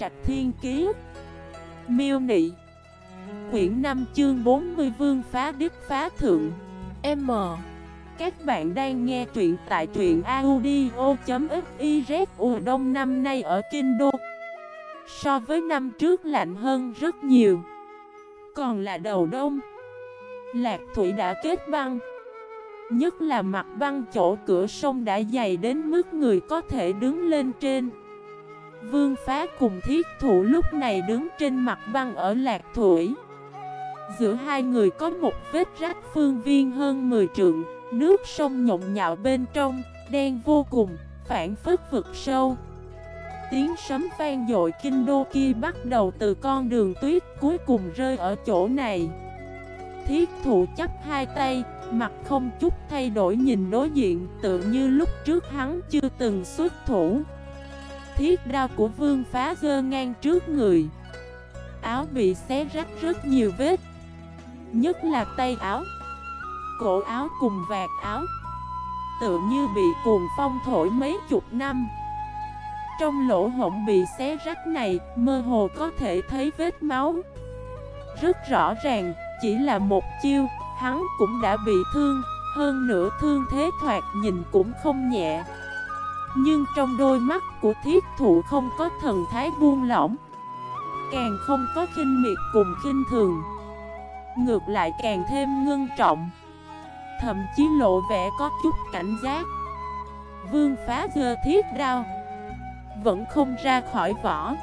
Trạch Thiên Kiế Miêu Nị. Quyển 5 chương 40 Vương Phá Đức Phá Thượng. M. Các bạn đang nghe truyện tại truyện audio.xyz đông năm nay ở Kinh Đô. So với năm trước lạnh hơn rất nhiều. Còn là đầu đông. Lạc Thủy đã kết băng. Nhất là mặt băng chỗ cửa sông đã dày đến mức người có thể đứng lên trên. Vương phá cùng thiết thủ lúc này đứng trên mặt băng ở Lạc Thủy. Giữa hai người có một vết rách phương viên hơn 10 trượng Nước sông nhộn nhạo bên trong, đen vô cùng, phản phức vực sâu. Tiếng sấm vang dội kinh đô kia bắt đầu từ con đường tuyết cuối cùng rơi ở chỗ này. Thiết Thủ chấp hai tay, mặt không chút thay đổi nhìn đối diện tự như lúc trước hắn chưa từng xuất thủ. Thiết đao của vương phá dơ ngang trước người. Áo bị xé rách rất nhiều vết, Nhất là tay áo. Cổ áo cùng vạt áo Tự như bị cuồng phong thổi mấy chục năm. Trong lỗ hổng bị xé rách này, Mơ hồ có thể thấy vết máu. Rất rõ ràng, Chỉ là một chiêu, Hắn cũng đã bị thương. Hơn nữa thương thế thoạt nhìn cũng không nhẹ. Nhưng trong đôi mắt của thiết thụ không có thần thái buông lỏng. Càng không có khinh miệt cùng khinh thường. Ngược lại càng thêm ngưng trọng. Thậm chí lộ vẻ có chút cảnh giác. Vương phá gơ thiết đao. Vẫn không ra khỏi vỏ.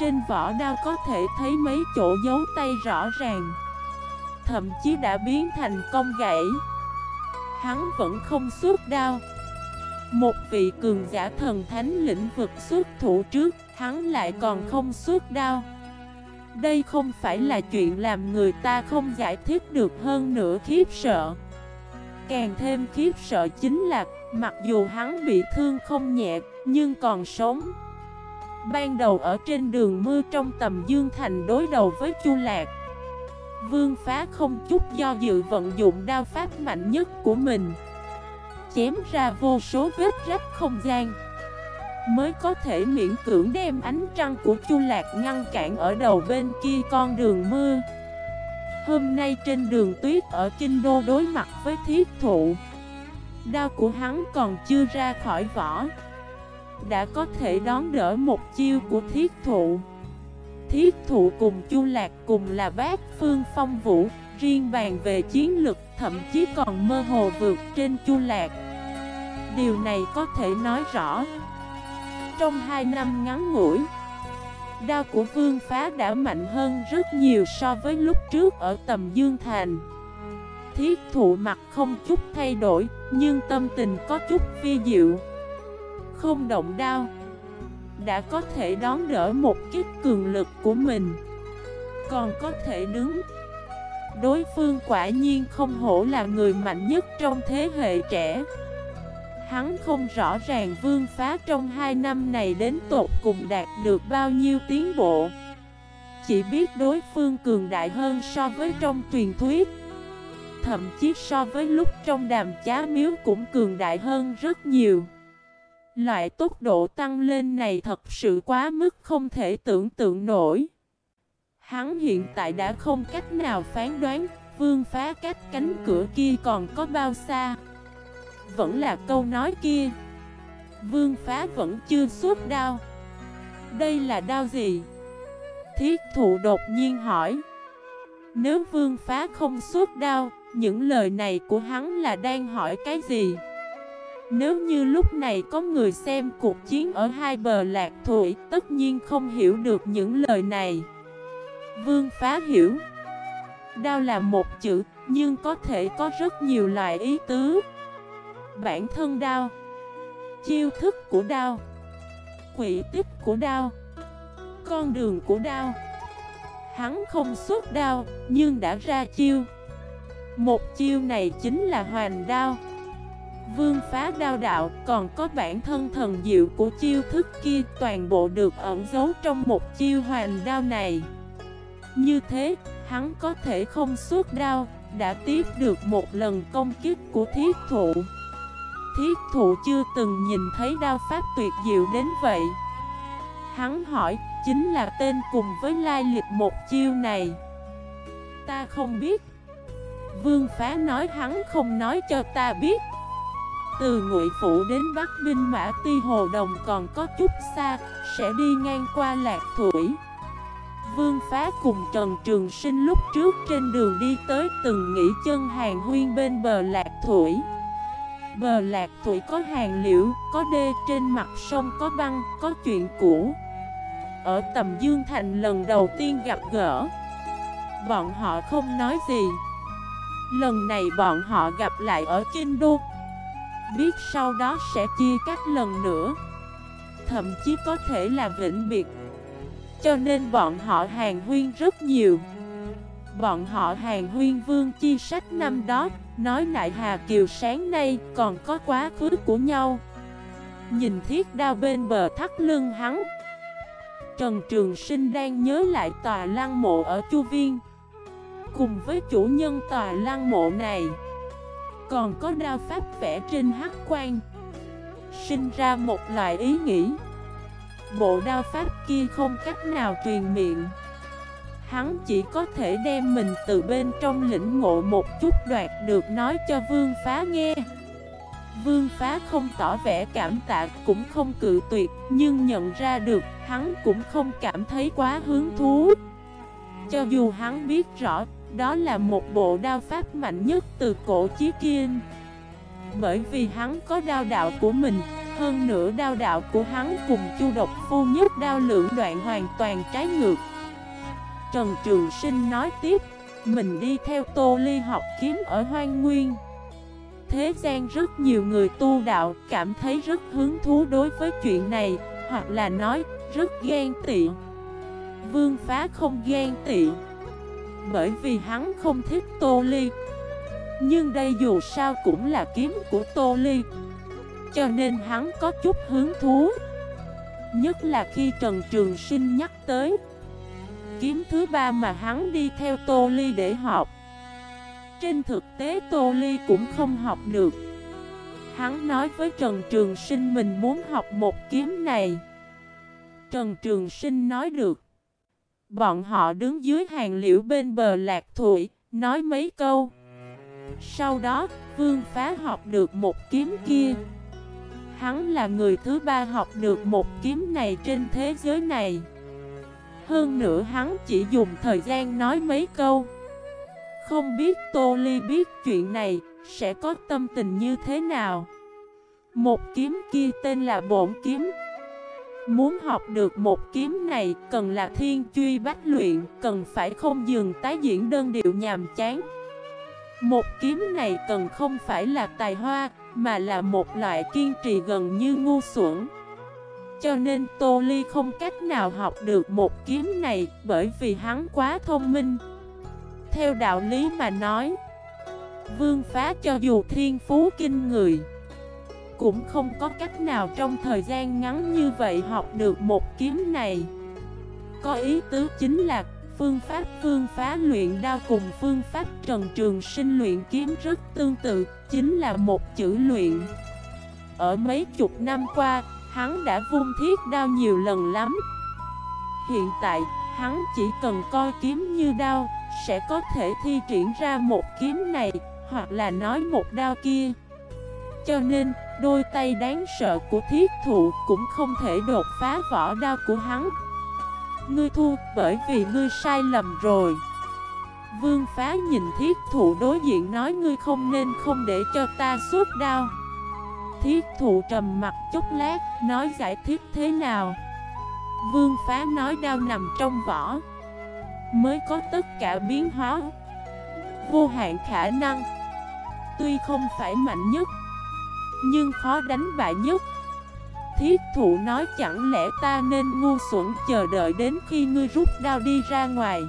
Trên vỏ đao có thể thấy mấy chỗ dấu tay rõ ràng. Thậm chí đã biến thành công gãy Hắn vẫn không suốt đao. Một vị cường giả thần thánh lĩnh vực xuất thủ trước, Hắn lại còn không xuất đao. Đây không phải là chuyện làm người ta không giải thích được hơn nữa khiếp sợ. Càng thêm khiếp sợ chính là, Mặc dù hắn bị thương không nhẹ, Nhưng còn sống. Ban đầu ở trên đường mưa trong tầm Dương Thành đối đầu với Chu Lạc. Vương phá không chút do dự vận dụng đao pháp mạnh nhất của mình. Chém ra vô số vết rách không gian. Mới có thể miễn cưỡng đem ánh trăng của Chu Lạc ngăn cản ở đầu bên kia con đường mưa Hôm nay trên đường tuyết ở Kinh Đô đối mặt với thiết thụ. Đao của hắn còn chưa ra khỏi vỏ. Đã có thể đón đỡ một chiêu của thiết thụ. Thiết thụ cùng Chu Lạc cùng là bác Phương Phong Vũ, Riêng bàn về chiến lực, thậm chí còn mơ hồ vượt trên Chu Lạc. Điều này có thể nói rõ. Trong hai năm ngắn ngủi, Đao của Vương Phá đã mạnh hơn rất nhiều so với lúc trước ở tầm Dương Thành. Thiết thụ mặt không chút thay đổi, Nhưng tâm tình có chút phi diệu. Không động đao đã có thể đón đỡ một kích cường lực của mình. Còn có thể đứng. Đối phương quả nhiên không hổ là người mạnh nhất trong thế hệ trẻ. Hắn không rõ ràng vương phá trong hai năm này đến tột cùng đạt được bao nhiêu tiến bộ Chỉ biết đối phương cường đại hơn so với trong truyền thuyết Thậm chí so với lúc trong đàm chá miếu cũng cường đại hơn rất nhiều Loại tốc độ tăng lên này thật sự quá mức không thể tưởng tượng nổi. Hắn hiện tại đã không cách nào phán đoán, vương phá cách cánh cửa kia còn có bao xa. Vẫn là câu nói kia. Vương phá vẫn chưa xuất đau Đây là đau gì? Thiết thụ đột nhiên hỏi. Nếu vương phá không xuất đau những lời này của hắn là đang hỏi cái gì? Nếu như lúc này có người xem cuộc chiến ở hai bờ lạc thủy, Tất nhiên không hiểu được những lời này Vương phá hiểu đau là một chữ, Nhưng có thể có rất nhiều loại ý tứ Bản thân đao Chiêu thức của đao Quỷ tích của đao Con đường của đao Hắn không xuất đao Nhưng đã ra chiêu. Một chiêu này chính là hoàn đao. Vương phá đao đạo còn có bản thân thần diệu của chiêu thức kia toàn bộ được ẩn giấu trong một chiêu hoàn đao này. Như thế, hắn có thể không suốt đao, đã tiếp được một lần công kích của thiết thụ. Thiết thụ chưa từng nhìn thấy đao pháp tuyệt diệu đến vậy. Hắn hỏi, chính là tên cùng với lai lịch một chiêu này. Ta không biết. Vương phá nói hắn không nói cho ta biết. Từ ngụy Phủ đến Bắc Binh Mã Ti Hồ Đồng còn có chút xa Sẽ đi ngang qua Lạc Thủy. Vương phá cùng Trần Trường Sinh lúc trước trên đường đi tới từng nghỉ chân hàng huyên bên bờ Lạc Thủy. Bờ Lạc Thủy có hàng liễu, có đê trên mặt sông có băng, có chuyện cũ. Ở tầm Dương Thành lần đầu tiên gặp gỡ Bọn họ không nói gì. Lần này bọn họ gặp lại ở Kinh Đô. Biết sau đó sẽ chia cắt lần nữa. Thậm chí có thể là vĩnh biệt. Cho nên bọn họ hàng huyên rất nhiều. Bọn họ hàng huyên vương chi sách năm đó, Nói lại Hà Kiều sáng nay còn có quá khứ của nhau. Nhìn thiết đao bên bờ thắt lưng hắn. Trần Trường Sinh đang nhớ lại tòa lăng mộ ở Chu Viên. Cùng với chủ nhân tòa lăng mộ này, Còn có đao pháp vẽ trên hắc quan Sinh ra một loại ý nghĩ. Bộ đao pháp kia không cách nào truyền miệng. Hắn chỉ có thể đem mình từ bên trong lĩnh ngộ một chút đoạt được nói cho vương phá nghe. Vương phá không tỏ vẻ cảm tạ, cũng không cự tuyệt, Nhưng nhận ra được, hắn cũng không cảm thấy quá hứng thú. Cho dù hắn biết rõ, đó là một bộ đao pháp mạnh nhất từ cổ chí kim Bởi vì hắn có đao đạo của mình, Hơn nữa đao đạo của hắn cùng chu độc phu nhất đao lượng đoạn hoàn toàn trái ngược. Trần Trường Sinh nói tiếp, Mình đi theo Tô Ly học kiếm ở Hoang Nguyên. Thế gian rất nhiều người tu đạo cảm thấy rất hứng thú đối với chuyện này, Hoặc là nói, rất ghen tị. Vương phá không ghen tị, bởi vì hắn không thích Tô Ly. Nhưng đây dù sao cũng là kiếm của Tô Ly, Cho nên hắn có chút hứng thú. Nhất là khi Trần Trường Sinh nhắc tới Kiếm thứ ba mà hắn đi theo Tô Ly để học Trên thực tế Tô Ly cũng không học được Hắn nói với Trần Trường Sinh mình muốn học một kiếm này Trần Trường Sinh nói được Bọn họ đứng dưới hàng liễu bên bờ lạc thủy, nói mấy câu. Sau đó, vương phá học được một kiếm kia. Hắn là người thứ ba học được một kiếm này trên thế giới này. Hơn nữa hắn chỉ dùng thời gian nói mấy câu. Không biết Tô Ly biết chuyện này, sẽ có tâm tình như thế nào. Một kiếm kia tên là bổn kiếm, Muốn học được một kiếm này cần là thiên truy bách luyện Cần phải không dừng tái diễn đơn điệu nhàm chán Một kiếm này cần không phải là tài hoa Mà là một loại kiên trì gần như ngu xuẩn cho nên Tô Ly không cách nào học được một kiếm này Bởi vì hắn quá thông minh. Theo đạo lý mà nói Vương phá cho dù thiên phú kinh người cũng không có cách nào trong thời gian ngắn như vậy học được một kiếm này. Có ý tứ chính là phương pháp phương phá luyện đao cùng phương pháp trần trường sinh luyện kiếm rất tương tự Chính là một chữ luyện. Ở mấy chục năm qua, hắn đã vung thiết đao nhiều lần lắm. Hiện tại, hắn chỉ cần coi kiếm như đao Sẽ có thể thi triển ra một kiếm này Hoặc là nói một đao kia. Cho nên, Đôi tay đáng sợ của thiết thụ cũng không thể đột phá vỏ đao của hắn. Ngươi thua bởi vì ngươi sai lầm rồi. Vương phá nhìn thiết thụ đối diện nói ngươi không nên không để cho ta suốt đao. Thiết thụ trầm mặt chút lát, nói giải thích thế nào? Vương phá nói đao nằm trong vỏ. Mới có tất cả biến hóa. Vô hạn khả năng. Tuy không phải mạnh nhất, nhưng khó đánh bại nhất. Thiết thụ nói chẳng lẽ ta nên ngu xuẩn chờ đợi đến khi ngươi rút đao đi ra ngoài?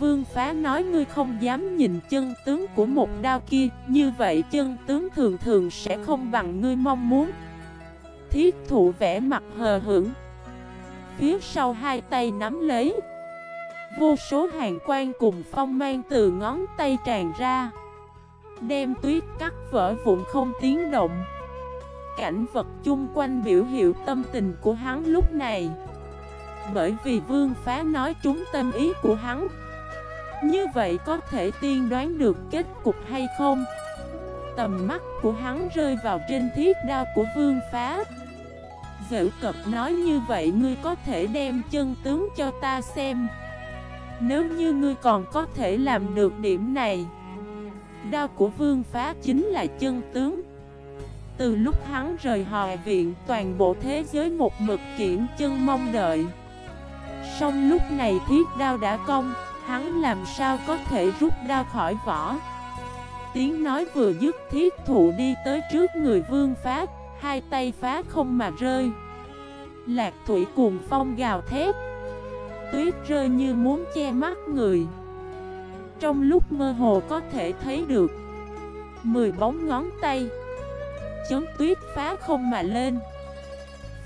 Vương phá nói, ngươi không dám nhìn chân tướng của một đao kia, Như vậy chân tướng thường thường sẽ không bằng ngươi mong muốn. Thiết thụ vẽ mặt hờ hững. Phía sau hai tay nắm lấy. Vô số hàng quan cùng phong mang từ ngón tay tràn ra. Đem tuyết cắt vỡ vụn không tiếng động. Cảnh vật chung quanh biểu hiệu tâm tình của hắn lúc này. Bởi vì vương phá nói trúng tâm ý của hắn như vậy có thể tiên đoán được kết cục hay không? Tầm mắt của hắn rơi vào trên thiết đao của vương phá. Dễu cập nói như vậy ngươi có thể đem chân tướng cho ta xem. Nếu như ngươi còn có thể làm được điểm này, Đao của vương phá chính là chân tướng. Từ lúc hắn rời hòa viện, toàn bộ thế giới một mực kiển chân mong đợi. Xong lúc này thiết đao đã công Hắn làm sao có thể rút đao khỏi vỏ? Tiếng nói vừa dứt, thiết thụ đi tới trước người vương phá, Hai tay phá không mà rơi. Lạc thủy cùng phong gào thét, Tuyết rơi như muốn che mắt người. Trong lúc mơ hồ có thể thấy được, Mười bóng ngón tay, Chấn tuyết phá không mà lên.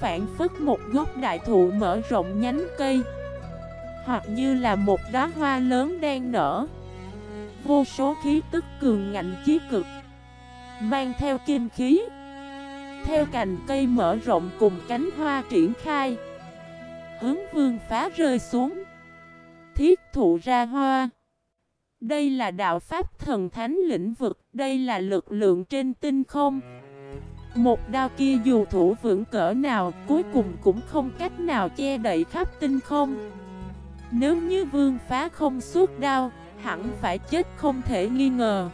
Phản phức một gốc đại thụ mở rộng nhánh cây. Hoặc như là một đóa hoa lớn đang nở. Vô số khí tức cường ngạnh chí cực, Mang theo kim khí. Theo cành cây mở rộng cùng cánh hoa triển khai, Hướng vương phá rơi xuống, Thiết thụ ra hoa. Đây là đạo pháp thần thánh lĩnh vực, Đây là lực lượng trên tinh không. Một đao kia dù thủ vững cỡ nào, Cuối cùng cũng không cách nào che đậy khắp tinh không. Nếu như vương phá không suốt đau hẳn phải chết không thể nghi ngờ.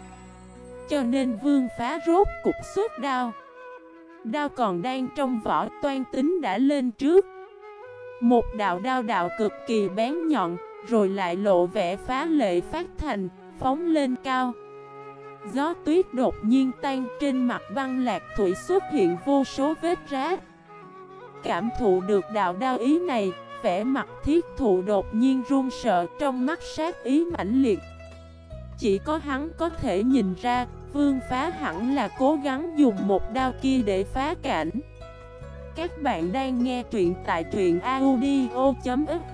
Cho nên vương phá rốt cục suốt đau Đao còn đang trong vỏ toan tính đã lên trước. Một đạo đao đạo cực kỳ bén nhọn, Rồi lại lộ vẻ phá lệ phát thành, Phóng lên cao. Gió tuyết đột nhiên tan trên mặt băng lạc thủy xuất hiện vô số vết rác Cảm thụ được đạo đao ý này vẻ mặt thiết thụ đột nhiên run sợ trong mắt sát ý mãnh liệt. Chỉ có hắn có thể nhìn ra, Vương phá hẳn là cố gắng dùng một đao kia để phá cảnh. Các bạn đang nghe truyện tại truyện audio.fif